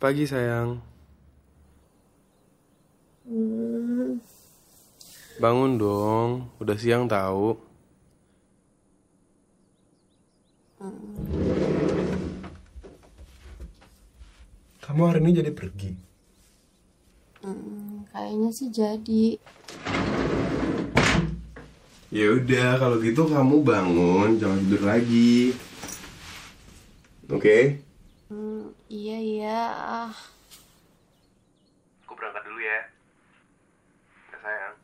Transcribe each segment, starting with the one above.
Pagi sayang. Hmm, Bangun dong, udah siang tahu. Kamu hari ini jadi pergi. hmm, kayaknya sih jadi. Ya udah, kalau gitu kamu bangun, jangan tidur lagi. Oke? Hmm, iya iya. Ah, Aku berangkat dulu ya. Ya sayang.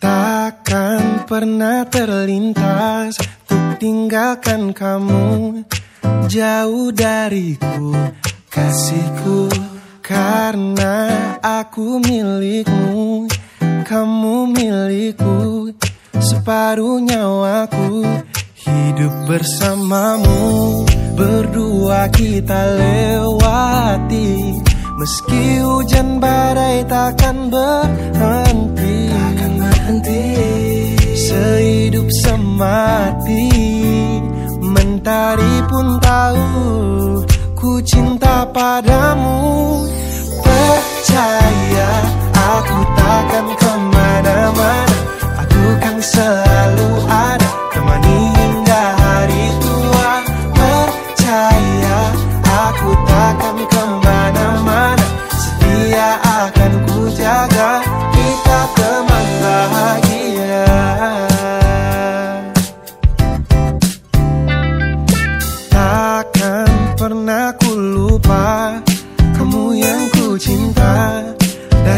Takkan pernah terlintas Untuk tinggalkan kamu Jauh dariku Kasihku Karena aku milikmu. Kamu milikku Separuh nyawaku. Hidup bersamamu Berdua kita lewati. Meski hujan badai takkan berhenti. Takkan berhenti. Sehidup semati Mentari pun tahu Ku cinta padamu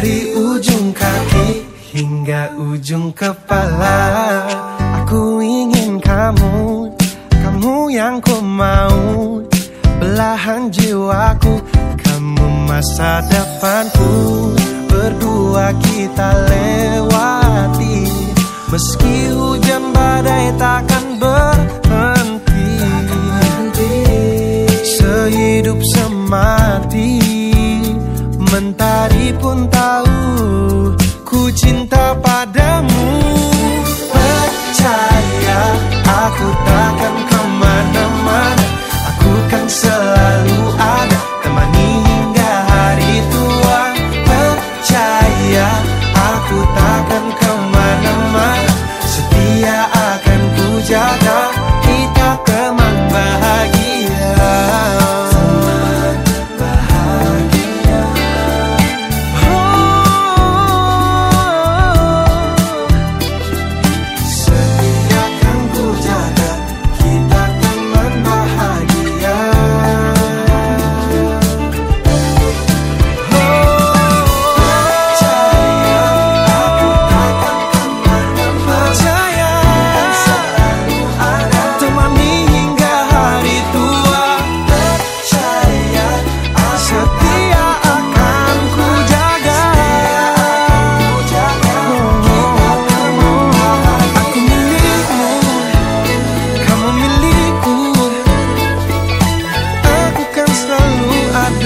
Dari ujung kaki hingga ujung kepala. Aku ingin kamu Kamu yang ku mau. Belahan jiwaku Kamu masa depanku. Berdua kita lewati. Meski hujan badai takkan cinta pada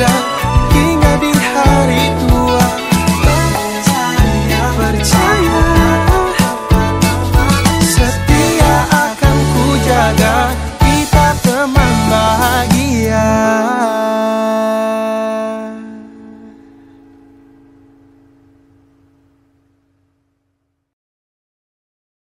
tierra.